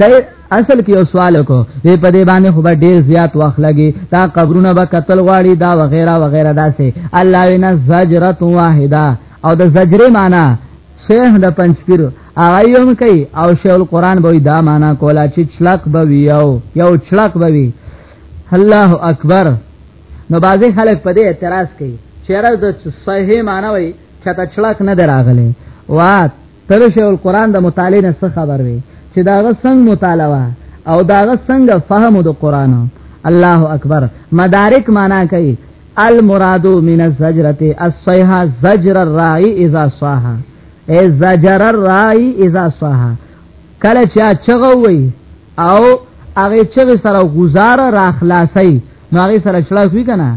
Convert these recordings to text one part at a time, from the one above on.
دای اصل کې یو سوال کو وی په دې باندې خو ډیر زیات وخت لګي تا قبرونه به قتل غواړي دا وغیرہ وغیرہ داسې الله وینا زجرت واحده او د زجرې معنی شیخ د پنځپیر اغیوم کوي او شیخ القران به دا معنی کولا چې چلق به وی او یو چلق به وی الله اکبر نو بازي خلک په دې اعتراض کوي چیرې د صحیح معنی وي چې تا چلق نه دراغله وات تر شیخ القرآن د مطالعه نه څه خبر وي چې داغه څنګه مطالعه او داغه څنګه فهم د قرآن الله اکبر مدارک معنا کوي المراد من الزجرته الصيحه زجر الراعي اذا صاح اي زجر الراعي اذا صاح کله چې چغوي او هغه چغه سره گزار را خلاصي نو هغه سره چلاوي کنه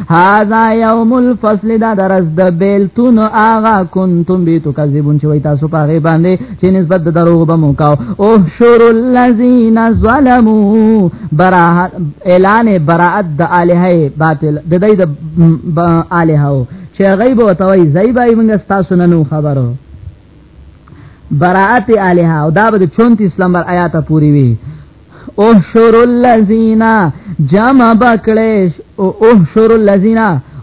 هاذا یوم الفصل دا درس د بیلتون آغا کنتم بی تکذبون چې وای تاسو په غی باندې چې نسبت د دروغ به مو کاو او شر الذین ظلموا براءت اعلان براءت د الہی باطل د دې د الہو چې غیب او توي زیبای موږ تاسو نه نو خبرو براءت الہ او دا به 34 نمبر آیات پوری وی احشر الذین جمع بکړیش او احشر الذین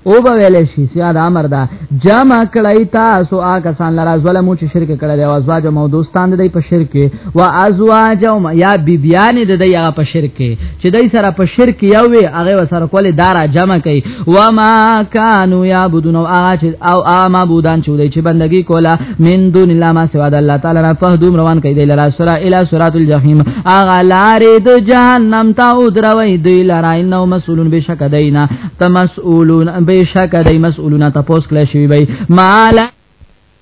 او به ویل شي سیاد امر دا جمع کړی تاسو آګه سان لرا ظلمو چې شرک کړی دی او ازواج او دوستان دی په شرک او ازواج او یا بیبیان دی هغه په شرک چې دای سره په شرک یو وی هغه سره کول دارا جمع کوي وما كانوا يعبدون او هغه او هغه معبودان چې دوی چې بندگی کوله من دون الله ما سوا د الله تعالی نه فهدوم روان کړي دی لرا سرا الی سرات الجحیم هغه لارې د جهنم ته او دروي دی لرا انه مسئولون بشک دینا تمسئولون بشک دی مسئولون تاسو کله شي وي مالا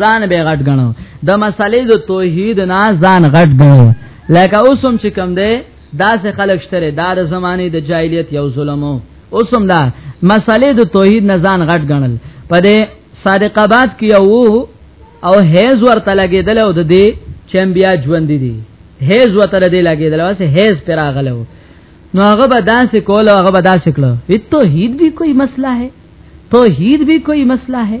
ځان به غټ غنو د مسلې د توحید نه ځان غټ غنو لکه اوسم چې کم دی دا سه خلک شتره دا د زمانه د جاهلیت یو ظلمو اوسم دا مسلې د توحید نه ځان غټ غنل پدې صادق آباد کې یو او هیز ورته لګیدل او د دې چمبیا ژوند دي هیز ورته دې لګیدل واسه هیز پر اغلو نو هغه به داسې کول هغه به داسې کړو توحید به کوئی مسله ہے توحید به کوئی مسله ہے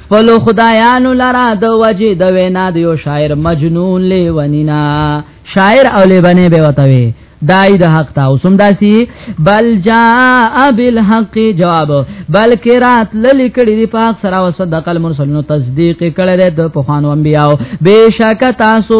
خپل خدایانو لرا د وجه د وینا د یو شاعر مجنون لیونینا شاعر او لیبنه به وتوي دای د حق تا اوسم داسی بل جاء بالحق جواب بلکې رات للی کړي دی پاک سره او صدق المرسلون تصدیق کړي د پخوانو انبیاو بشک تاسو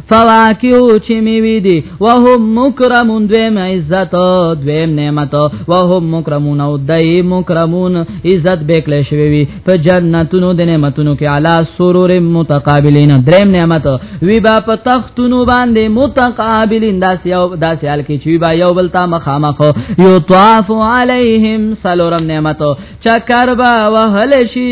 فواکیو چې میوي دي وهم مکرمون دویم عزت دویم نعمت وهم مکرمون او دای مکرمون عزت بکله شوی وي په جنتونو د نعمتونو کې اعلی سرور متقابلین دریم نعمت وی با په تختونو باندې متقابلین داس یو داس حال کې چې با یو بل تا مخامخ یو طواف علیهم سلورم نعمت چکر با وهل شي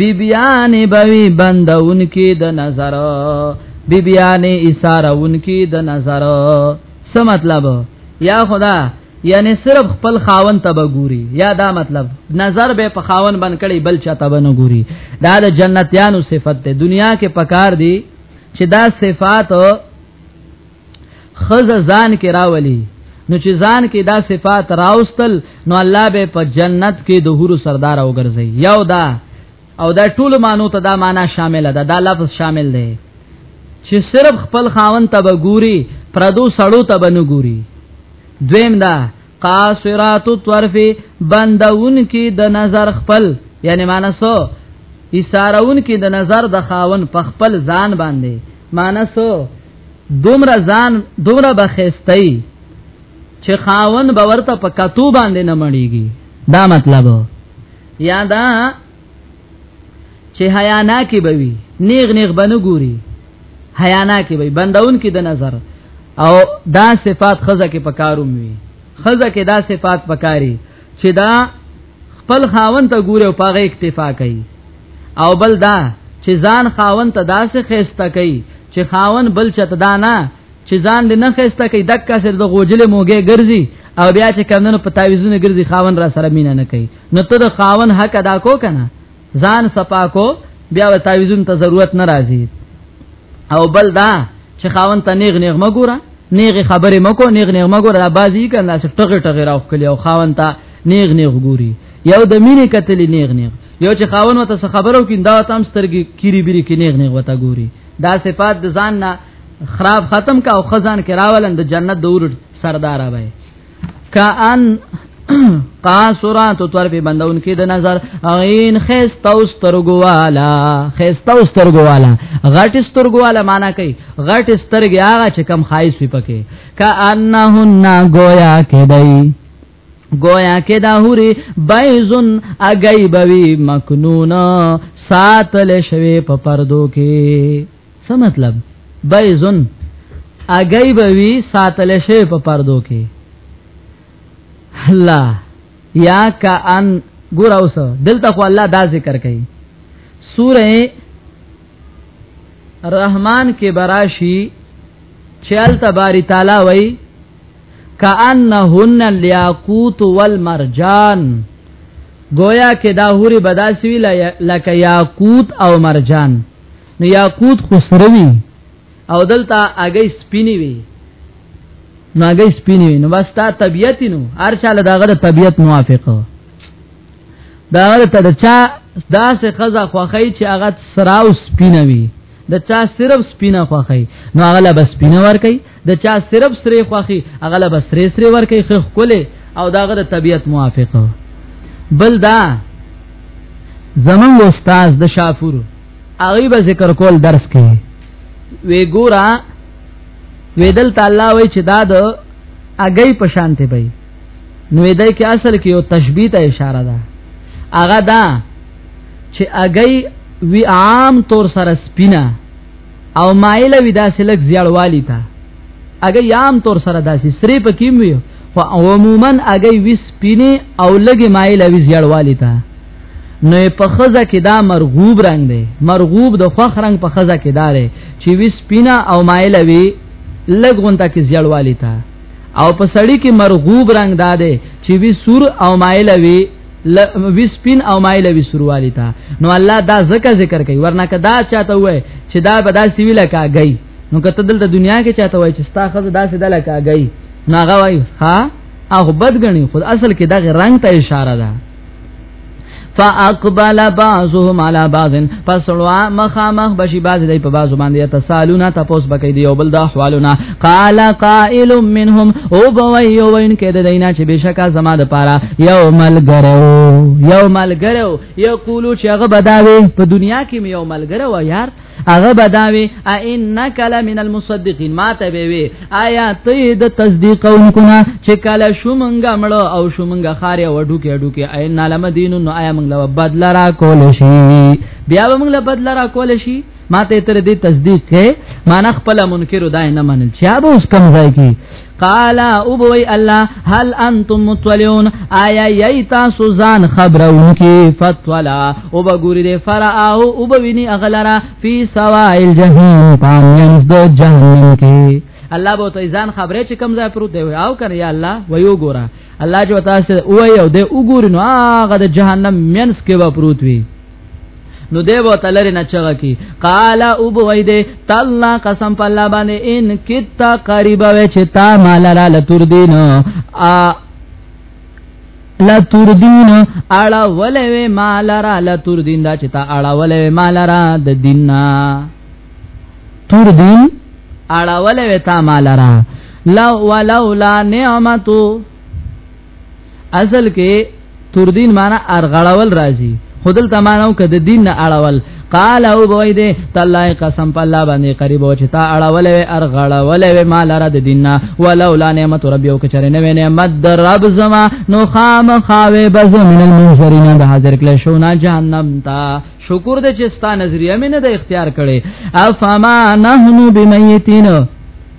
بیبیان بوی بندون کی د نظر بیبیان ایثارون کی د نظر څه مطلب یا خدا یعنی صرف خپل خاون ته ګوري یا دا مطلب نظر به په خاون باندې کړي بل چا ته نه ګوري دا د جنتیانو صفت ده دنیا کې پکار دي چې دا صفات خزه ځان کې راولي نو چې ځان کې دا صفات راوستل نو الله به په جنت کې د حور سردار او ګرځي یو دا او دا ټول مانو ته دا معنا شامل ده دا لفظ شامل دی چې صرف خپل خاون ته وګوري پردو سړو ته بنګوري دویم دا قاصرات الطرف بندون کې د نظر خپل یعنی معنا سو ایثارون کې د نظر د خاون په خپل ځان باندې مانسو دومره ځان دومره بخښتای چې خاون به ورته په کتو باندې نه مړیږي دا مطلب یا دا چې حیا نه کې بوي نیغ نیغ بنه ګوري حیا نه کې بوي بندون کې د نظر او دا صفات خزه کې پکاروم وي خزه کې دا صفات پکاري چې دا خپل خاون ته ګوره او پاغه اکتفا کوي او بل دا چې ځان خاون ته داسې خېسته کوي چې خاون بل چت دا نه چې ځان دې نه خېسته کوي دکا سر د غوجلې موګه ګرځي او بیا چې کمنو په تعویذونه ګرځي خاون را سره مینا نه کوي نو ته د خاون حق ادا کو کنه ځان صفا کو بیا و تعویذون ته ضرورت نه راځي او بل دا چې خاون ته نیغ نیغ مګوره نیغ خبره مکو نیغ نیغ مګوره بازی کنه چې ټغه ټغه راو کلی او خاون ته نیغ نیغ ګوري یو د مینې کتلې نیغ نیغ یو چې خاون وته څه خبرو کې دا تام سترګې کیری بیری کې نیغ نیغ وته ګوري دا صفات د ځان نه خراب ختم کا او خزان کې راولند جنت د ورډ سردار وای کان قاصرات تور په بندون کې د نظر عین خستو سترګوالا خستو سترګوالا غټ سترګوالا معنا کوي غټ سترګي هغه چې کم خایس وي پکې کانهن گویا کې دی گویا کې دا هوري بایزن اگئی بوي مکنون ساتل شوی په پردو کې څه مطلب بایزن اگئی بوي ساتل شوی په پردو کې الله یا کان ګور اوس دلته خو الله دا ذکر کوي سوره رحمان کې براشي چل تباری تعالی وای کأنهن الیاقوت والمرجان گویا کې دا حوري بداسوي لکه یاقوت او مرجان نو یاقوت خسروي او دلته اگې سپینی وي نو اگې سپینی وي نو بس تا طبيعت نو هر چاله داغه طبيعت موافقه دا ته د چا داسې خزه خوخی چې هغه سراو سپینوي د چا صرف سپینه خوخی نو هغه لا بس سپینه ور کوي د چا صرف سری خوخي اغلب سری سری ورکه خخ کوله او داغه د طبیعت موافق بل دا زمون استاد د شافور هغه به ذکر کول درس کوي وی ګورا ویدل تعالی وای چې دا د اگئی پشانته بی نو دای کې اصل کې یو تشبیه ته اشاره ده هغه دا چې اگئی وی عام طور سره سپینا او مایل وی دا سلک زیړوالی تا اګه یام تور سره داسې سری پکیم وی خو عموما اګه وی سپینه او لګي مایل وی زیړوالی تا نو په خزه کې دا مرغوب رنگ دی مرغوب د خوخ رنگ په خزه کې دار چې وی سپینا او مایل وی لګون تا کې زیړوالی تا او په سړی کې مرغوب رنگ داده چې وی سور او مایل وی وی سپین او مایل وی سروالی تا نو الله دا زکه ذکر کوي ورنه کدا چاته وای چې دا به دا سیویل کاږي نو کته دلته دنیا کې چاته وای چې ستا خزه داسې دل کاږي نو هغه وای ها هغه بد غني خود اصل کې دغه رنگ ته اشاره ده فاقبل بعضهم على بعض پس لوا مخامخ بشي بعض دی په بعض باندې تسالونه تاسو بکې دی او بل د احوالونه قال قائل منهم او بوي او وين کې د دینا چې بشکا زما د پاره یو ملګرو یو ملګرو یقول چې هغه بداوي په دنیا کې مې یو ملګرو یار هغه بداوي انک لمن المصدقین ما ته به وي آیا ته د تصدیق اونکو نه چې کله شومنګ مړو او شومنګ خارې وډو کې اډو کې عین علم دین نو آیا موږ له بدل را کول شي بیا موږ له بدل را کول شي ما ته تر دې تصدیق کې ما نه خپل منکر دای نه منل چا به اوس کم ځای کې قال او بوي الله هل انتم متولون آیا یی تاسو ځان خبرون کی فتولا او بغوری دی فراو او بوینی اغلرا فی سوائل جهنم پامیان د جهنم کی الله به ته ځان خبره چې کم ځای پروت دی او کنه یا الله ویو ګورا الله جو تاسو او یو دی وګورنو هغه د جهنم مینس کې و پروت وی نو دی به تلری نه چغه کی قال او بوی دی تعالی قسم په الله باندې ان کتا قریب و چې تا مال را لتر دین ا لا تردین اړه ولې مال را لا تردین دا چې تا اړه ولې مال را د دیننا تردین اړه ولې تا مال را لو ولولا نعمتو اصل کې تور دین معنی ارغړول راځي خودل تمانو کد دین نه اړول قال او بوی دې تعالی قسم په الله باندې قریب او چې تا اړول وي ارغړول وي مال را د دیننا ولولا نعمت رب یو کچره نه نعمت در رب زما نو خام خاوي بز من المنذرین د حاضر کله شو نه جهنم تا شکر دې چې ستا نظریه مې نه د اختیار کړي افما نحنو بمیتین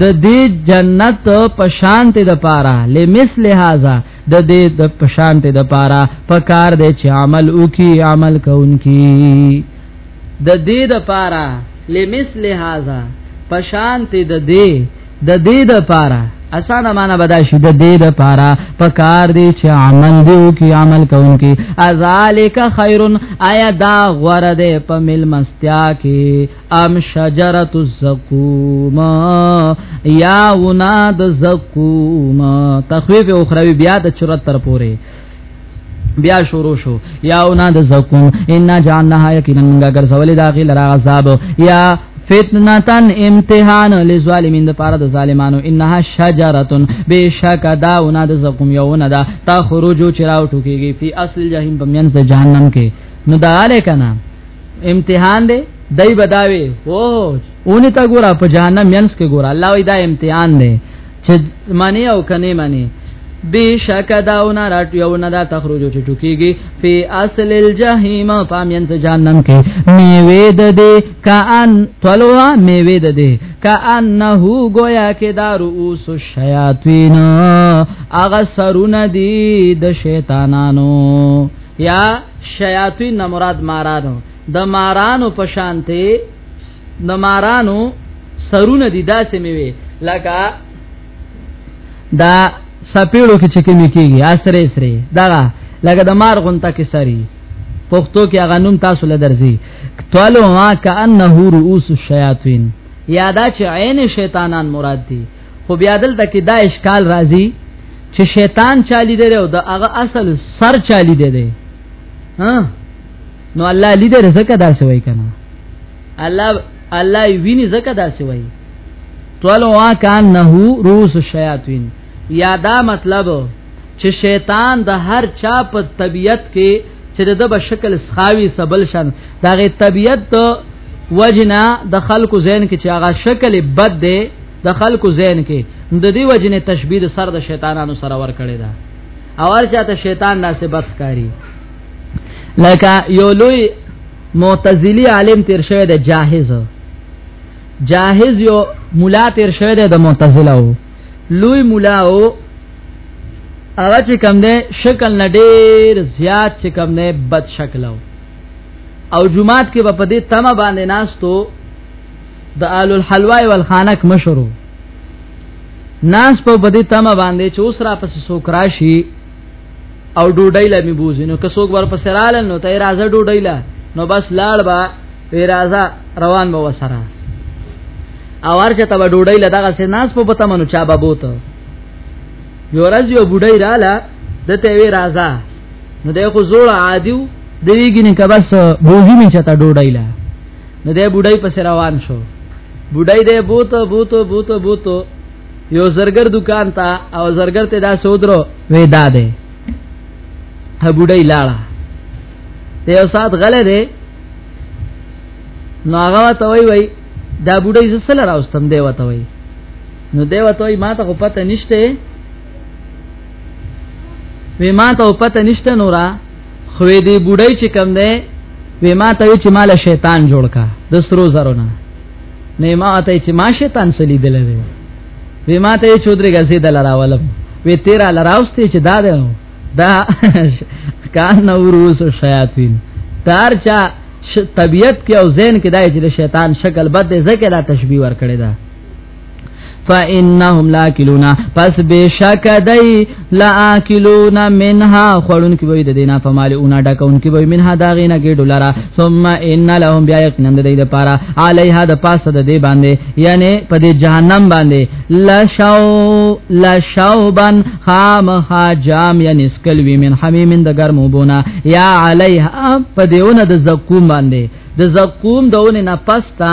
د دې جنت په شانته د پاره لمثل هاذا د دې د په شانته د پاره پکار دې چې عمل وکي عمل کوونکی د دې د پاره لمثل هاذا په شانته د دې د دې د پاره اسانه معنا بدا شي د دې د پاره پکار دې چې عمل دې وکي عمل کوونکی ازالک خیرن آیا دا غوړه دې په مل مستیا کې ام شجرت الزقوم یا ونا د زقوم تخویف اخروی بیا د چرت تر پوره بیا شروع شو یا ونا د زقوم ان جعلناها یقینا من غرزول داخل را عذاب یا فتنتن امتحان للظالمین د پاره د ظالمانو انها شجرتن بشک داونه د زقوم یوونه دا تخرجو چراو ټوکیږي فی اصل جهنم په منځ جهنم کې نو دا اله کنا امتحان دی دای بداوي او اونې تا ګورا په جهنم مینس کې ګورا الله وی دا امتحان دی چې معنی او کني معنی بشک داونا راټ یو نه دا تخرج چې ټکیږي فی اصل الجحیم فامین ته جهنم کې میوه د دې کان طلوا میوه د دې کانه گویا کې دا رؤوس الشیاطین اغه سرونه دي د شیطانانو یا شیاطین نه مراد مارانو د مارانو پشانته د مارانو سرونه دي داسې میوي لکه دا سپیړو کې چې کمی کیږي اسره اسره دا لکه د مار غونټه کې سری پښتو کې هغه نوم تاسو له درځي طلوع کانه رؤوس الشیاطین یادا چې عین شیطانان مراد دي خو بیا دلته کې دا اشکال راځي چې شیطان چالی دی او د هغه اصل سر چالی دی دی ها نو الله لیدر زکه دا سوي کنه الله الله ویني زکه دا سوي طلو کان نه روس الشیاطین یا دا مطلب چې شیطان د هر چا په طبیعت کې چې د به شکل سخاوي سبل شن دغه طبیعت وجنا د خلکو ذهن کې چې هغه شکل بد دی د خلکو ذهن کې د دې وجنه تشبیه د سر د شیطانانو سره ور کړی دا او ارچا ته شیطان ناسه بس کاری لکه یو لوی معتزلی عالم تیر شوی د جاهز جاهز یو مولا تیر شوی د معتزله وو لوی مولا او هغه چې کم دی شکل نه ډیر زیات چې کم دی بد شکل او جمعات کې په دې تمه باندې ناستو د آل الحلوای والخانک مشرو ناس په بدی تمه باندې چې اوس را پس سوک راشي او ډوډۍ لمي بوزي نو که څوک ورپس رال نو ته راځه ډوډۍ لا نو بس لاړ با وی راځه روان به وسره او ارجه ته ډوډۍ لا دغه سي ناس په بته منو چا بابوته یو ورځ یو بډای رااله دته وی راځه نو دغه زوړ عادیو د ویګینه کبس بوزي می چته ډوډۍ لا نو دې بډای پس روان شو بډای دې بوته بوته بوته بوته یو زرګر دکان ته او زرګر ته دا سودرو وې دا دې ته بډای لاړه ته یو سات غلې دې نو هغه ته وای وای دا بډای زسل راوستم دی وته وای نو دی وته ما ته پته نشته وی ما ته پته نشته نورا خو دې بډای چې کم ده وی ما ته چې مال شیطان جوړ کا د سرو زرو نه نه ما ته چې ما شیطان سلی دل وی وی ما ته چودري غزي دل راولم وی تیرا لراوستي چې دا ده دا کان نوروس شیاطین تار چا طبیعت کې او ذهن کې دای چې شیطان شکل بد ځکه لا تشبیه ور کړی دا فانهم لاکلون پس بشک دای لاکلون منها خړون کی وای د دینه فمالون ډکون کی وای منها داغینا ګډو لرا ثم ان لهم بیا یقینا د دې لپاره علیها د پاسه د دې باندې یعنی په دې جهنم باندې لشاو لشاوبن خامها جام یعنی سکل وی من حمیم د ګرمو بونا یا علیها په دیونه د زقوم باندې د زقوم دونه نه پستا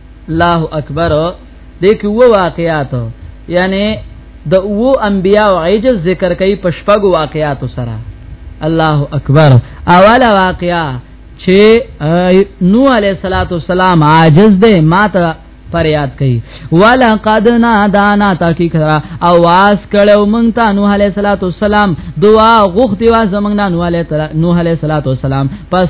الله اکبر دې کې وو واقعات یعنی د وو انبیا او عجز ذکر کوي په شپږو واقعاتو سره الله اکبر اوله واقعا چې نو علی صلوات والسلام عاجز دی ماته پر یاد کړي ولا قد نادانا تحقیق را اواز کړو مونږ ته نوح علیہ الصلوۃ والسلام دعا غوښتي وا زمونږ نه نوح علیہ نوح علیہ الصلوۃ والسلام پس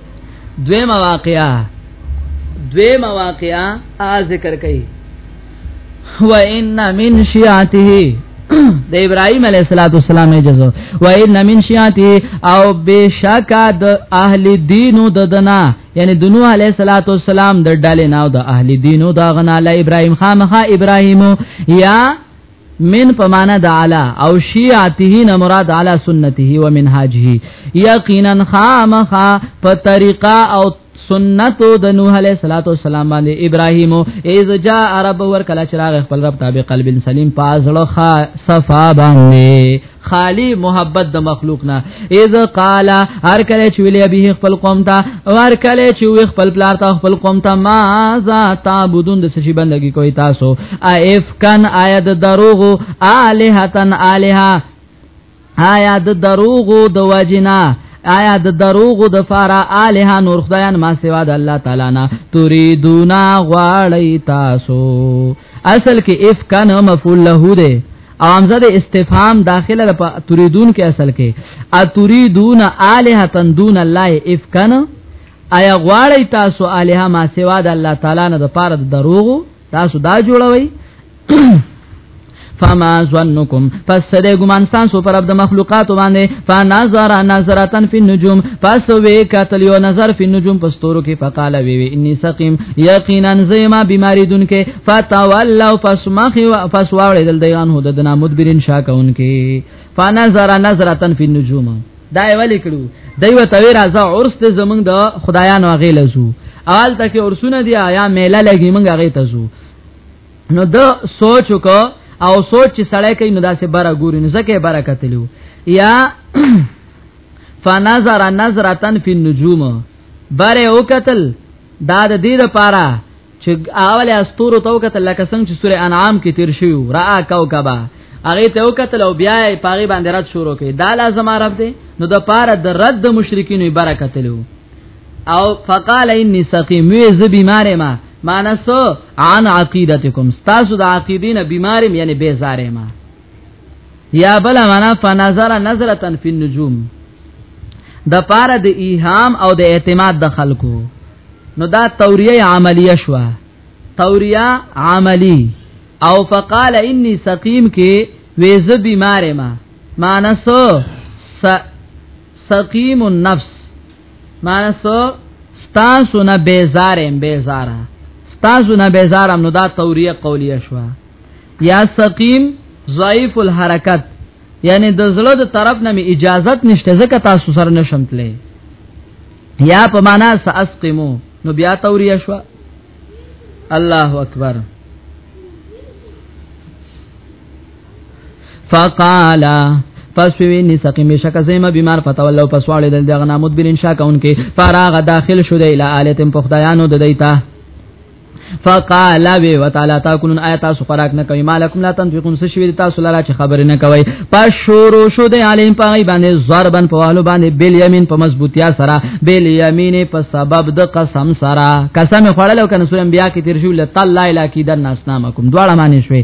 دوی مواقعا دوی مواقعا ا ذکر کوي و ان من شیعته د ابراهيم عليه صلوات والسلام اجازه و ان من شياته او بشک د اهل دینو ددنا یعنی د نوح عليه صلوات والسلام د ډلې نه او د اهل دینو دا غنا له ابراهيم خامخه ابراهيم یا من پمانه د علا او شیعته نه مراد علا سنته و منهاجه یقینا خامخا په طریقه او سنت د نوح علیہ الصلوۃ والسلام باندې ابراهیم ایز جاء رب ور کلا چراغ خپل رب تابع قلب سلیم پازړه صفا باندې خالی محبت د مخلوق نه اذ قال هر کله چې ویلې به خپل قوم ته او هر کله چې وی خپل پلار ته خپل قوم ته ما ذا تعبدون د سشي بندگی کوي تاسو اف کان آیت دروغ الہتن الہ آیا د دروغ د وجنا آیا د دروغ د فارا الہ نور خدایان ما سوا د الله تعالی نه تريدونا غواړی تاسو اصل کې اف کان مفعول له ده او همزه د استفهام داخله د تريدون کې اصل کې اتريدون الهتن دون الله افکن ایا غواړی تاسو الها ما سوا د الله تعالی نه د پاره د دروغ تاسو دا جوړوي فما ظنکم پس دې ګمان تاسو پر د مخلوقات باندې فنظر نظرتن فی النجوم پس وی قتل یو نظر فی النجوم پستورو کې فقال وی وی انی سقیم یقینا زما بیماری دن کې فتولوا فسمخ فسواړې دل دیان هو دنا مدبرین شاکون کې فنظر نظرتن فی النجوم دا ویل کړو دایو توی راځه عرس ته زمنګ د خدایانو غیله زو آل تک عرسونه دی آیا میله لګی منګه غی ته زو نو د سوچ کو او سوچ چې سړی کوي نو داسې بره ګوري نو زکه بره کتلو یا فنظر نظرتن فی النجوم بره او قتل دا د دې لپاره چې اول استورو تو کتل لکه څنګه چې سوره انعام کې تیر شو را کوكبا هغه ته وکتل او بیا یې پاغي باندې رد شروع کړي دا لازم عرب دی نو د پاره د رد د مشرکین برکت له او فقال انی سقیم وی ز بیمار ما مانسو عن عقیدتکم تاسو د عقیدین بیمارم یعنی بیزارم یا بل معنا فنظر نظره فی النجوم د پاره د ایهام او د اعتماد د خلکو نو دا توریه عملیه شو توریه عملی او فقال انی سقیم کې وېز بیمار ما مانسو سقیم النفس مانسو ستاسو نه بیزارم بیزارا ستاسو نه بیزارم نو دا توریه قولیه شوه یا سقیم ضعیف الحرکت یعنی د زړه د طرف نه می اجازت نشته ځکه تاسو سره نشم تلې یا په معنا ساسقمو نو بیا توریه شو الله اکبر فقال پس وی نی سقیم شک زیمه بیمار فتولو پس والد دغه نامود بلین شاکون کې فراغ داخل شو د اله التم پخدایانو د دیتا فقال وی وتعالى تاكلون آیات سفراک نه کوي مالکم لا تنفقون سشوی تاسو لاره چې خبر نه کوي پښورو شو د علیم پای باندې ضربن په والو باندې بل یمین په مضبوطیا سره بل یمین په سبب د قسم سره قسم خړل او کنه سورم بیا کې تیر شو لته لا اله کی دن اسلامکم دواړه معنی شوي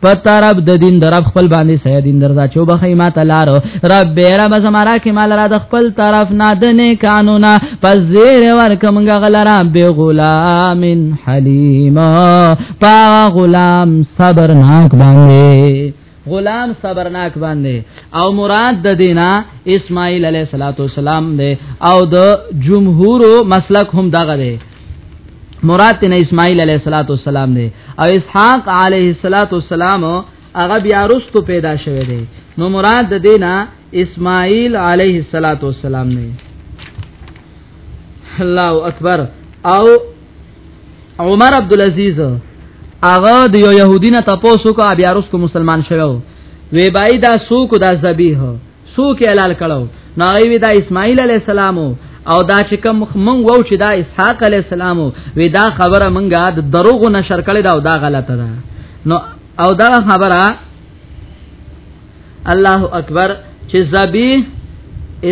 پتا رب د دین در رب خپل باندې سې دین در ځا چوب خې ما تلار رب رب زمرا کې مال را د خپل طرف نه د نه قانون پس زیر ور کومګه غلرا به غلام حلیم پا غلام صبرناک باندې غلام صبرناک باندې او مراد د دینا اسماعیل علیه السلام دی او د جمهور مسلک هم دغه دی مراد نه اسماعیل علیه الصلاۃ والسلام دی او اسحاق علیه الصلاۃ والسلام هغه بیا رستو پیدا شوه دی نو مراد د دینه اسماعیل علیه الصلاۃ والسلام دی الله اکبر او عمر عبد العزيز هغه د یو يهودینه تاسو کو بیا رستو مسلمان شوه وی بای دا سوق دا ذبیح سوک اعلان کړو نو وی دا اسماعیل علی السلام او دا چې کوم مونږ وو چې دا اسحاق علی السلام وی دا خبره مونږه د دروغ نشر کړي دا او دا غلطه ده نو او دا خبره الله اکبر چې زبی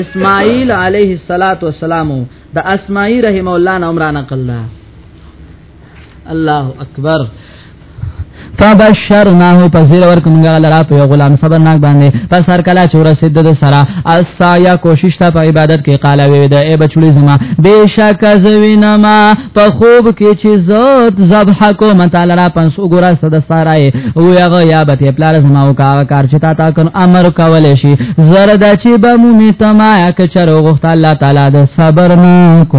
اسماعیل علیه الصلاۃ والسلام د اسماعیل رحم الله نوم را نقل ده الله اکبر فبشرناه پسیر ورک منگا لرا پی غلام صبرناک باندې پس هر کلا چور سید د سرا اسایا کوشش تا په عبادت کې قال وی د ای بچړي زما بشک زوینا ما په خوب کې چې زوت ذبح کو متا لرا پس وګورا صد سارای او یغه یا به پلار زما او کا کار چې تا تا کن امر کول شي زرد چې به مو می تما یک چر غوښته الله تعالی د صبر نه کو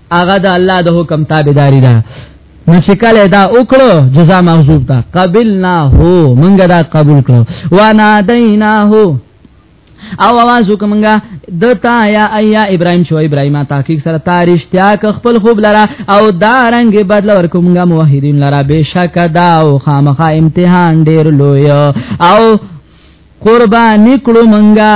هغه د الله د حکم تابعداري ده نو چې کله دا وکړو جزاء محذوب ده قبلنا هو منګه دا قبول کړو وانا دینا هو او आवाज وکمنګا دتا یا ایا ابراهیم شو ابراهیم تحقیق سره تاریشتیا ک خپل خوب لرا او دا رنگ بدل ورکومګا موحدین لرا بشک دا او خامخا امتحان ډیر لوی او قربان نکړو منګا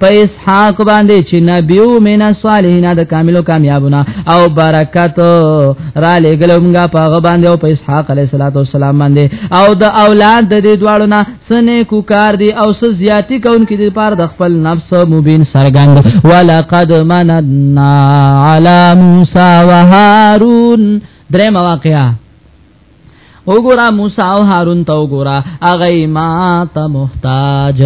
په اسحاق باندې چې نبيو مینا صالحین د کاملو کامیابونه او برکت را لګلمګه په هغه باندې او په اسحاق علیه السلام باندې او د اولاد د دې دواړو نه سنې کو کار دی او س زیاتی کون کې د پاره د خپل نفس مبین سرګند ولقد مننا علی موسی وهارون درې مواقعه وګورا موسی او هارون ته وګورا اغه ما ته محتاج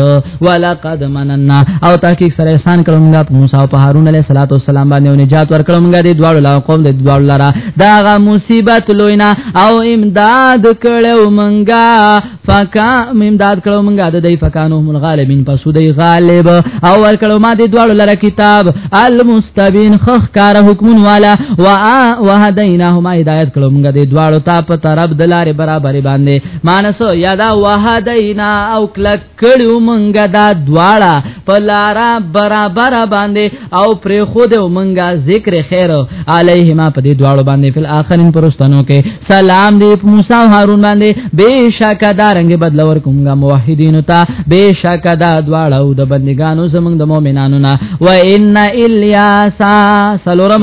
ولقد مننا او تحقیق سره احسان کړم موږ په موسی او په هارون علیه الصلاۃ والسلام باندې نجات ورکړم موږ دې دواړو لا قوم دې دواړو لرا دا غا مصیبت لوینا او امداد کړو موږ فکا امداد کړو مونږه د دې فکانو هم الغالبین پس دوی غالب او ور کړو ما دې دواړو لره کتاب المستبین خخ کار حکمون والا وا وهدیناهما هدایت کړو مونږه دې دواړو ته په طرف د لارې برابر باندې مانسو یادا وهدینا او کلک کړو مونږه دا دواړه په لارا برابر باندې او پر خود او منګه ذکر خیر علیهما په دې دواړو باندې فل اخرین پرستانو کې سلام دی موسی او هارون باندې بهشک دا رنگ بدل ور کومګه موحدین ته بهشک دا دواړه او د بندګانو زمنګ د مؤمنانو نه و ان الیاس سلورم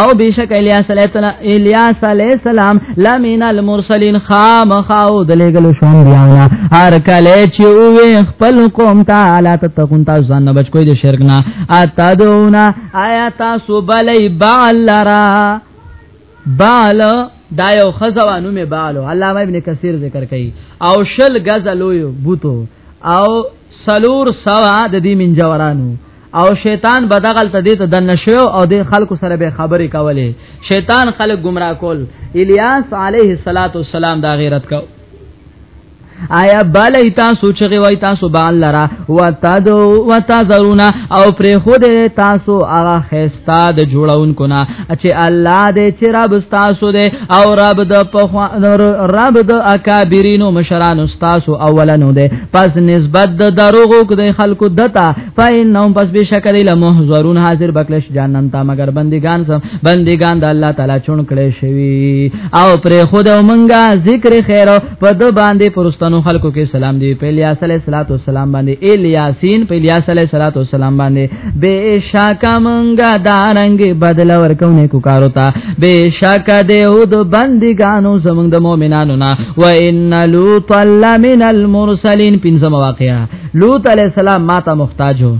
او بشک الیاس علیہ السلام الیاس علیہ السلام لمن المرسلین خامخاو د لګل شوم بیانا هر کله چې وې خپل قوم ته الا تتقون تاسو ځان نه بچ کوی د شرک نه اتدونا آیا تاسو بلې بالرا بال دا یو خزوانو می بالو علامه ابن کثیر ذکر کوي او شل غزلو بوتو او سلور سوا د دې من جورانو او شیطان بدغل ته دې ته دنه شو او د خلکو سره به خبرې کولې شیطان خلک گمراه کول الیاس علیه الصلاۃ والسلام دا غیرت کو آیا بل تاسو چغه وای تاسو بال لرا وتدو وتذرونا او پر خود تاسو هغه خستا د جوړونکو نه چې الله دې چې رب تاسو دې او رب د رب د اکابرینو مشرانو تاسو اولنو دې پس نسبت د دروغو کو د خلکو دتا فینهم پس بشک دې لمحذرون حاضر بکلش جهنم تا مگر بندگان سم بندگان د الله تعالی چون کړي شوی او پر خود مونږه ذکر خیر په د باندې پرستانو خلکو کې سلام دی په الیاس علیه الصلاۃ والسلام باندې الیاسین په الیاس علیه الصلاۃ والسلام باندې بشک منګه دارنګ بدل ورکونه کو کارو تا بشک دې او د بندګانو زمنګ د مؤمنانو نا و ان لوط لمن المرسلین پنځم واقعا لوط علیه السلام ماته محتاجو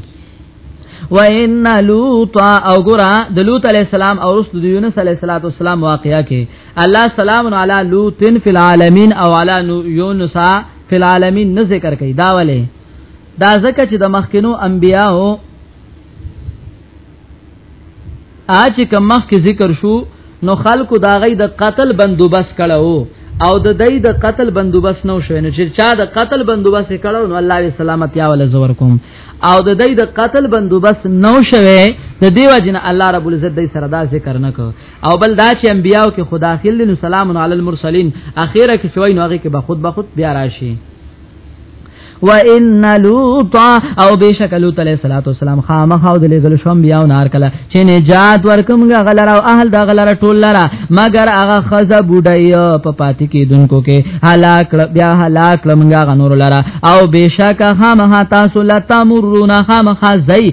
و ان لوط او ګرا د لوط علی السلام او رسول یونس علی السلام واقعیا کې الله سلام علی لوط فی العالمین او علی یونس فی العالمین نه ذکر کوي دا ولې دا ځکه چې د مخکینو انبیاو اچ کوم مخ کې ذکر شو نو خلکو دا غي د قتل بندوبست کړو او د دې د قتل بندوبست نو شوی نو چې چا د قتل بندوبست کړو نو الله دې سلامتی او لزور کوم او د دې د قتل بندوبست نو شوی د دیو جن الله رب العزت دې سره دا ذکر نه کو او بل دا چې انبیاو کې خدا خل نو سلام علی المرسلین اخیره کې شوی نو هغه کې به خود به خود بیا راشي و ان لوط او بشک لوط علیہ الصلوۃ والسلام خامخ او دلې ګل شوم بیا نار کله چې نجات ورکومګه غلر او اهل دا غلر ټول لرا مگر هغه خزه بډای په پاتې کې دونکو کې هلاک بیا هلاک لمګه غنور لرا او بشک خامخ تاسو لتمرون خامخ زئی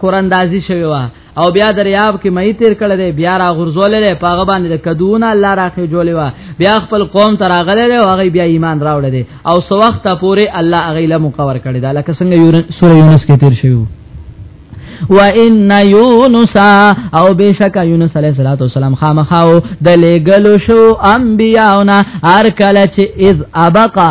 قراندازي شوی و او بیا دریاب کې مې تیر کړل دی بیا را غرزولې پاغه باندې د کدوونه الله راخې جوړې و بیا خپل قوم ته راغلې او هغه بیا ایمان راوړل دی او سو وخت پورې الله هغه له مقور کړی دا لکه څنګه سورې یونس کې تیر شوی و ان یونس او بشک یونس علیہ الصلوۃ والسلام خامخاو د لګلو شو انبیاونا هر کله چې اذ ابقا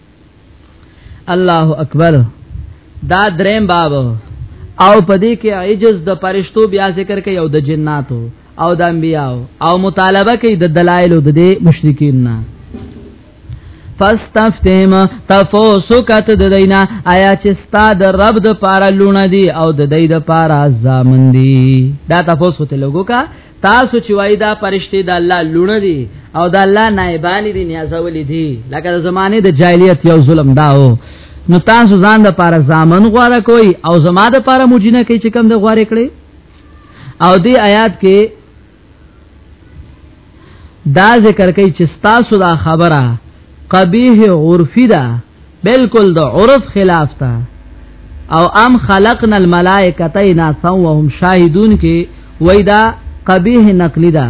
الله اکبر دا دریم باب او پدې کې عجز د پرشتو بیا ذکر کوي او د جناتو او د انبیاو او مطالبه کوي د دلایل د دې مشرکین نه فاستفتهم تفوسکت د دینا آیا چې ستا د رب د پاره لونه دی او د دې د پاره ځامن دی دا تفوس ته لګو کا تاسو چې وای دا پرشته د الله لونه دي او د الله نائبان دي نیازولې دي لکه د زمانه د جاهلیت یو ظلم داو نو تاسو ځان د پاره ځامن غواره کوي او زما د پاره مجینه کوي چې کم د غواره کړي او دې آیات کې دا ذکر کوي چې تاسو دا خبره قبیح عرفی ده بالکل د عرف خلاف تا او ام خلقنا الملائکه تینا سوهم شاهدون کې وېدا قبیح نقلی دا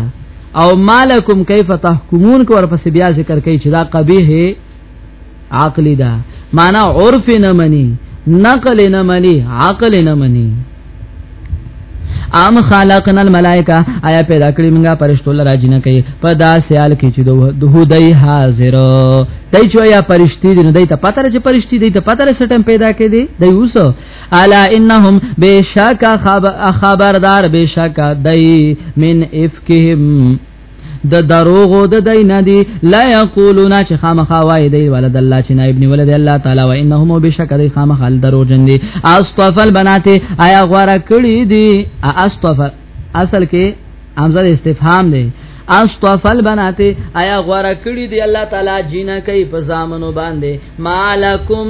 او مالکم کیف تحکمون کو ورپس بیا ذکر کوي چې دا قبیح عقلی دا معنا عرف نه مني نقل نه مني عقل نه مني ام خلقنا الملائکه آیا پیدا کړی موږ پرشتو لرا جن کوي په دا سیال کې چې د هدی حاضر دای چې یا پرشتي دي نو دای ته پته لري چې پرشتي دي ته پته لري سټم پیدا کې دي دای اوس الا انهم بشک خبردار بشک دای من افکهم د دروغو د دین دی لا یقولون چې خامخا وای دی ولد الله چې نائب نی ولد الله تعالی و انهم بشکد خامخا درو جن دی اصطفل بنات آیا غواره کړی دی اصطفل اصل کې امزه استفهام دی اصطفل بنات آیا غواره کړی دی الله تعالی جنہ کوي په زامنو باندې مالکم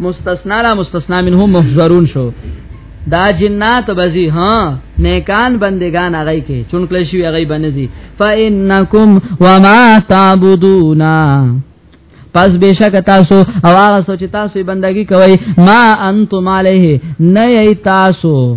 مستثنا لا مستثنا منهم محذرون شو دا جنات بزی ها نیکان بندگان هغه کې چون کله شي هغه بنزي فإنکم وما تعبدون پس بشک تاسو او هغه سوچ تاسو بندگی کوي ما انتم علیه نه تاسو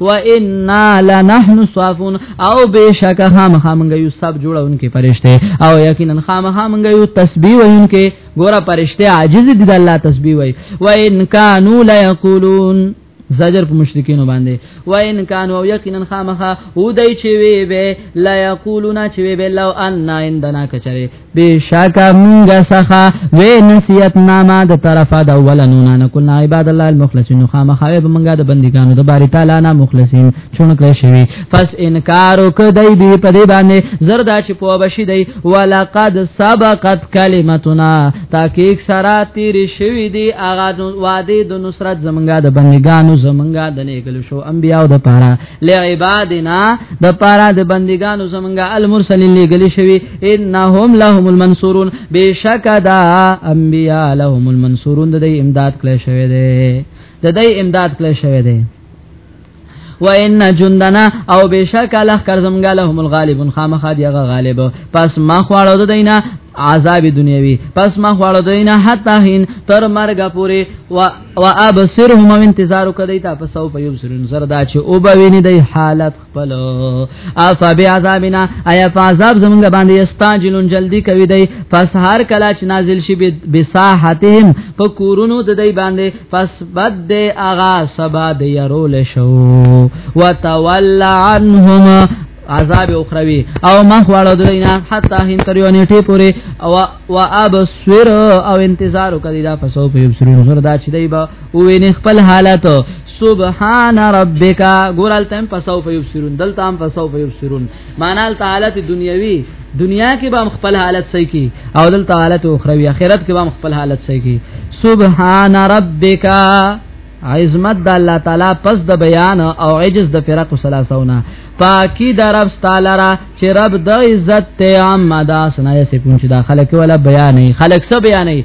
و انا لنحن صافون او بشک هم همغه یو سب جوړونکي فرشته او یقینا خام همغه یو تسبیح وینکي ګوره فرشته عاجز دي د الله تسبیح وای و ان کانوا ليقولون زجر په مشرکینو باندې و ان کان او یقینا خامخه او دای چې وی به لا یقولون چې وی به لو ان عندنا کچره بشک مونږ څخه و نصیحت نامه د طرفه د اولنو نه نقول عباد الله المخلصین خامخوي به مونږه د بندګانو د باری تعالی نه مخلصین چون کړی شوی پس انکار وکدای به په دې باندې زردا چې په بشی دی ولقد سبقت کلمتنا تحقیق سره تیر شوی دی اغا وعده د نصرت زمونږه د بندګانو زمونږه د نیکل شو انبیاو د پاره لعبادنا د پاره د بندګانو زمونږه المرسلین لګل شوی انهم لهم المنصورون بشک دا انبیاء لهم المنصورون د دې امداد کله شوی دی د دې امداد کله شوی دی و ان جندنا او بشک الله کر زمګه لهم الغالبون خامخا دی هغه غالب پس ما خواړو د دینه عذاب دنیوي پس ما خواړو دینه حتا هین تر مرګ پوري و ابصرهم انتظار کدی تا پس او په یو سرن زردا چې او بوینه دی حالت پلو افا بی عذابنا ایا فعذاب زمونږ باندې استاجلون جلدی کوي دی پس هر کلا چې نازل شي به ساحتهم فکورونو د دی باندې پس بد دی اغا سبا دی يرول شو وتول عنهم عذاب اخروی او ما خواړو دینا حتا هین تر یو نیټه پوره او وا ابصر او انتظار وکړي دا پسو په یو سرونو زردا چې دی با او وینې خپل حالت سبحان ربک ګورال تم پسو فیبسرون دلته هم پسو فیبسرون معنا حالت دنیوي دنیا کې به خپل حالت صحیح کی او دلته حالت اخروی اخرت کې به خپل حالت صحیح کی سبحان ربک عظمت د الله تعالی پس د بیان او عجز د فرق سلاسونه پاکی د رب تعالی را چې رب د عزت ته عام مداسنه سکون چې دا خلک ولا بیانې خلک څه بیانې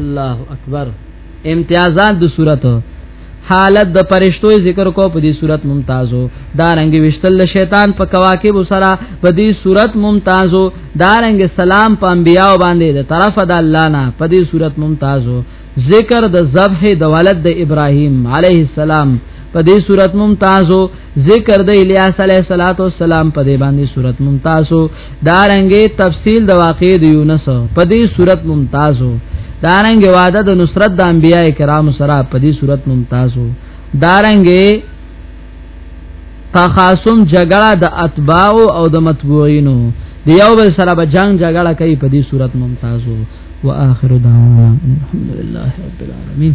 الله اکبر امتیازات د صورت حالت د پرشتو ذکر کو په دې صورت ممتازو دارنګ وشتل شیطان په کواکب سره په دې صورت ممتازو دارنګ سلام په انبیاء باندې د طرف د الله نه په دې صورت ممتازو ذکر د ذبح د ولد د ابراهیم علیه السلام په دې صورت ممتازو ذکر د الیاس علیه الصلاۃ والسلام په دې باندې صورت ممتازو دارنګې تفصیل د واقع د یونس په دې صورت ممتازو دارنګې وعده د نصرت د انبیای کرام سره په دې صورت ممتازو دارنګې تخاصم جګړه د اتباع او د متبوعینو د یو بل سره به جنگ جګړه کوي په دې صورت ممتازو واخر دعوانا الحمدلله رب العالمین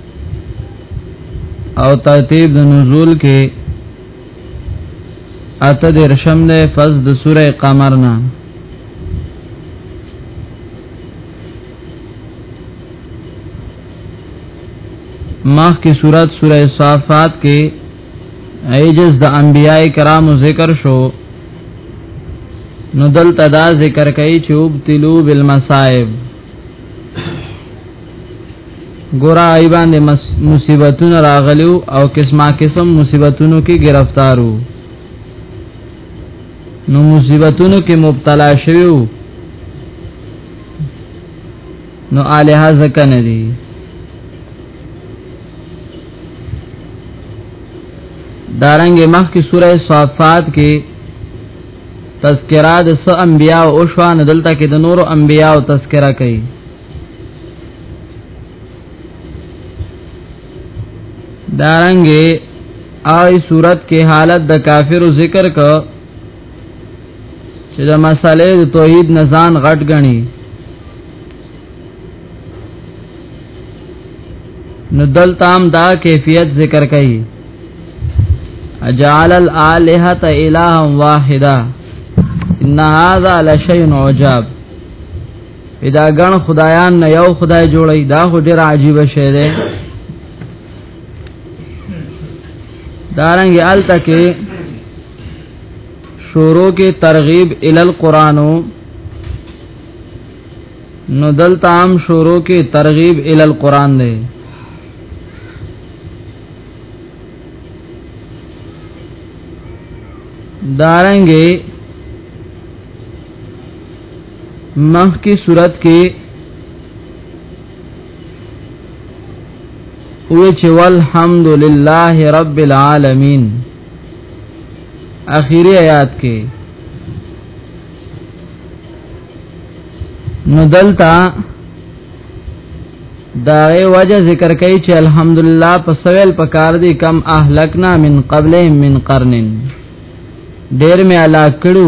او ترتیب د نزول کې اته د رشم نه فز د سوره قمر نه مخ کی صورت سوره صافات کې ایجز د انبیاء کرامو ذکر شو نو دلته دا ذکر کوي چې وبتلو بالمصائب ګورا ای باندې مصیبتونه راغلیو او قسمه قسم مصیبتونو کې گرفتارو نو مصیبتونو کې مبتلا شویو نو الها زکه نه دي دارنګ مخ کی سوره صافات کې تذکرہ د س انبیاء او شوان دلته کې د نورو انبیاء او تذکرہ کوي دارنګه آی صورت کې حالت د کافرو ذکر ک چې د مسالې د توحید نزان غټ غني نو دلتام دا کیفیت ذکر کړي اجعل الالهه اله واحده ان هذا لشيء عجاب دا ګڼ خدایان نه یو خدای جوړی دا خو ډیر عجیب شی دی دارنګ آلته کې شورو کې ترغیب ال القرانو نو دلته عام شورو کې ترغیب ال القران دی دارنګي مخ کی صورت کې وی چې والحمد لله رب العالمین اخیری آیات کې نو دلتا دا وجه ذکر کوي چې الحمدلله په سویل پکار دي کم اهلکنا من قبل من قرنن ډیر می علا کړو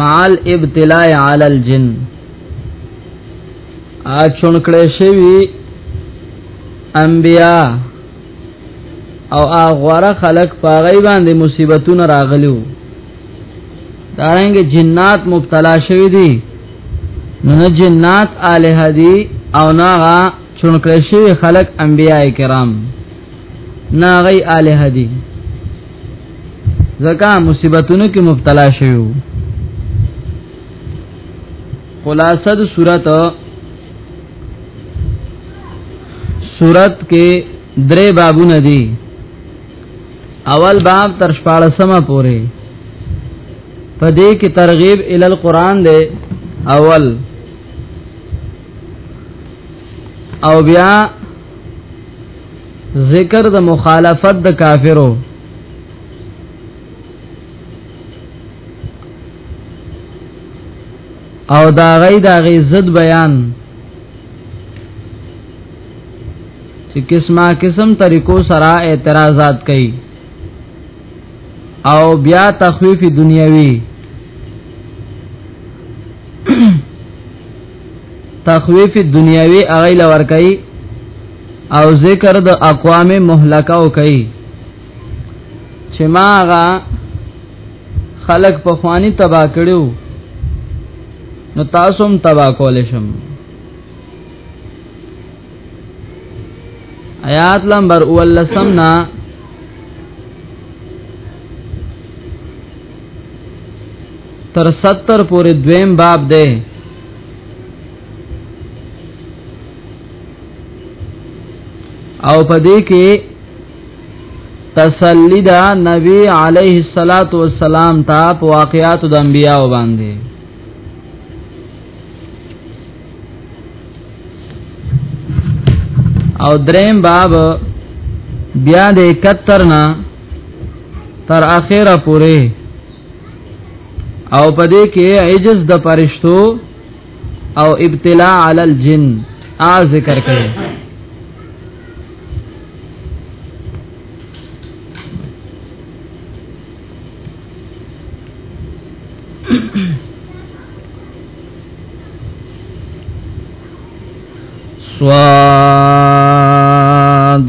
مال ابتلاء علی الجن ا چونکړې شوی انبیا او اغوره خلق پاغی باندې مصیبتونه راغلیو دارنګ جنات مبتلا شوی دی نه جنات الہ دی او نه غا چونکړې شوی خلق انبیا کرام نه غي الہ دی ځکه مصیبتونو کې مبتلا شوو خلاصه د صورت صورت کې درې بابونه دي اول باب تر 14مه پورې په دې کې ترغیب ال القرآن دی اول او بیا ذکر د مخالفت د کافرو او دا غي دا غي زد بیان چې قسمه قسم طریقو سره اعتراضات کوي او بیا تخفیف دنیوي تخویف دنیاوی هغه لور کوي او ذکر د اقوام مهلکه او کوي چې ما هغه خلق په خواني تبا کړو نو تاسو هم تبا کول شم آیات نمبر 11 نا تر 70 پورې دویم باب دی او پدې کې تسلی دا نبی علیه الصلاۃ والسلام ته په واقعات د انبیاء باندې او دریم باب بیا د 71 نه تر اخره پوره او پدې کې عجز د پرشتو او ابتلاء علی الجن ا ذکر کړي سواد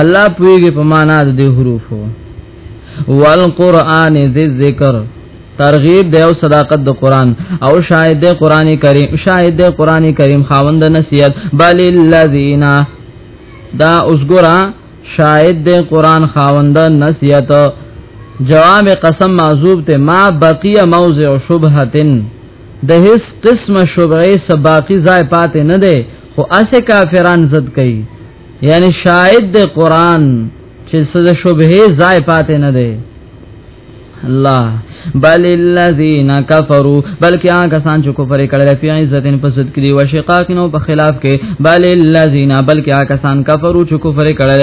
الله پویږي په معنا د دې حروفو والقران ذی ذکر ترغیب دی او صداقت د قران او شاهد دی قران کریم شاهد دی قران کریم خاوند نصیحت بل الذین دا اوسګرا شاهد دی قران خاوند نصیحت جواب قسم معذوب ته ما بقیه موضع شبهتن د هیڅ قسمه شبهه سباقی ځای پاتې نه دی خو اسه کافران زد کوي یعنی شاهد د قران چې سده شبهه ځای پاتې نه دی الله بل الذين كفروا بلکې هغه کسان چې کفر کړل په عزتن په صد کې او شقاق نو په خلاف کې بل الذين بلکې هغه کسان کفرو چې کفر کړل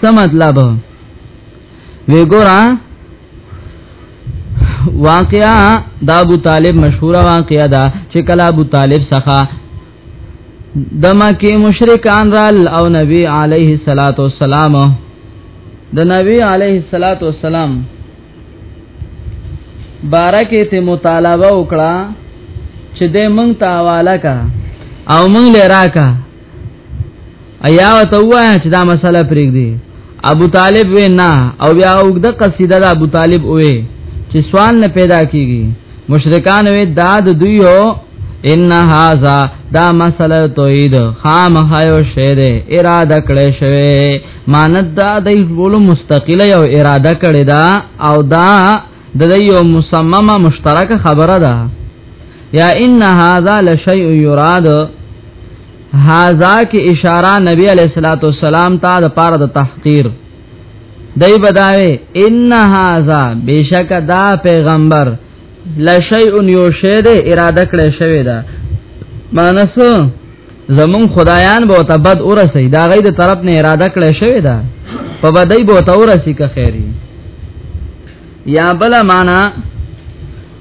څه مطلب وی ګورا واقعا د ابو طالب مشهور واقعا دا چې کله ابو طالب څخه د مکه مشرکان رال او نبی علیه الصلاۃ والسلام د نبی علیه الصلاۃ والسلام بارکه ته مطالبه وکړه چې د مونږ ته حواله کا او مونږ لراکا ایا ته وای چې دا مسله پرېګ دی ابو طالب وې نه او بیا وګد قصیده د ابو طالب وې چې سوال نه پیدا کیږي مشرکان وې داد دوی هو ان هاذا دا مسله توحید خامخایو شعر اراده کړې شوی مانت دا د ټول مستقله یو اراده کړې دا او دا د یو مصممه مشترکه خبره ده یا ان هاذا لشیء یراد هاذا کې اشاره نبی علیہ الصلوۃ والسلام ته د پاره د تحقیر دای بداوی ان هاذا بشک دا پیغمبر لشیء یوشید اراده کړی شوی دا مانس زمون خدایان به تبد اورسی دا غي د طرف نه اراده کړی شوی دا په بدای به تورسی که خیری یا بل معنا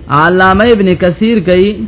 علامه ابن کثیر کوي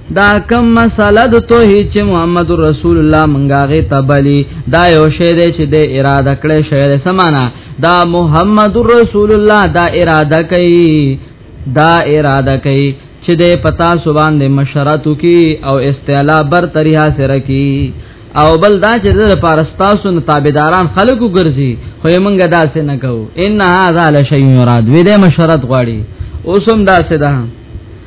دا کم مسله د توحید چې محمد رسول الله منګاغه تبلی دا یو شی دی چې د اراده کړې شی دی سمانا دا محمد رسول الله دا اراده کوي دا اراده کوي چې د پتا سبحان د مشراتو کی او استعلا بر تری حاصل کی او بل دا چې د پارستاسو تابعداران خلکو ګرځي خو یې مونږه داسې نه کوو ان هاذا لشیء یراد وې د مشرات غواړي اوسم داسې ده دا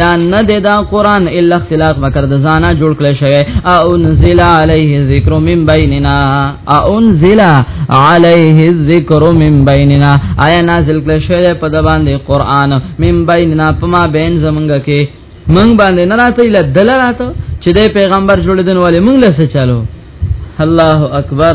یا نه د دا قران الا اختلاق مکر د زانا جوړ کړی شوی او انزل علیه ذکر من بیننا او انزل علیه ذکر من بیننا آیا نازل کړی شوی په د باندې قران من بیننا په ما بین زمونږ کې مونږ باندې نه راته الا دل راته چې د پیغمبر جوړ دین ولې مونږ له څه چالو الله اکبر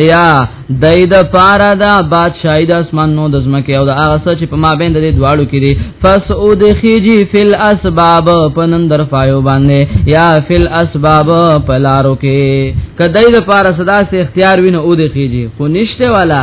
ایا دای د پارا دا بادشاہی د اسمان نو د زمکه او د هغه څه چې په ما بین د دې دواړو کې دي فسعود خیجی فل اسباب پنندر فایو باندې یا فل اسباب پلارو کې کدی د پارا صدا سے اختیار وینه او د خیجی خو نشته والا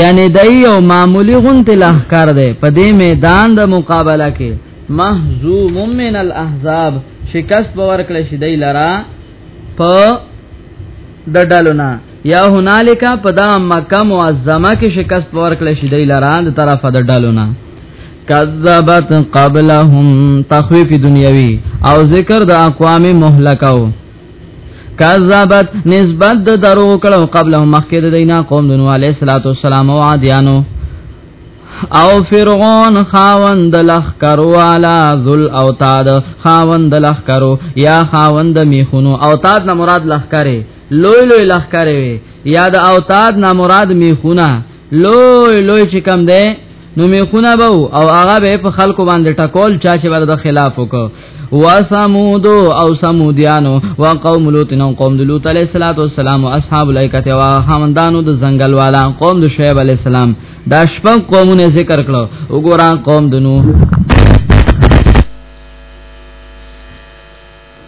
یعنی دای یو معمولی غنت لهکار دی په دې میدان د مقابله کې محزوم من الاحزاب شکست باور کړی شي دی لرا په د ډلونه یا هنالک په دا مکه معظمه کې شکست باور کړی شي دی لرا د طرفه د ډلونه کذبت قبلهم تخویف دنیوی او ذکر د اقوام مهلکاو کذبت نسبت د درو کړه قبل مخکې د دینا قوم د نوح علیه الصلاۃ والسلام او عادیانو او فرعون خاوند لخکرو علا ذل اوتاد خاوند لخکرو یا خاوند میخونو اوتاد نه مراد لخکره لوی لوی لخکره یا د اوتاد نه مراد میخونه لوی لوی چې کم دی نو می خونه بو او هغه به په خلکو باندې ټکول چا چې ورته خلاف وکړو وسمود او سمودیانو وقوم لوط نو قوم لوط علیہ الصلوۃ والسلام اصحاب الایکه او همدانو د زنګل والا قوم د شعیب علیہ السلام دا شپږ قومونه ذکر کړو وګورئ قوم د نوح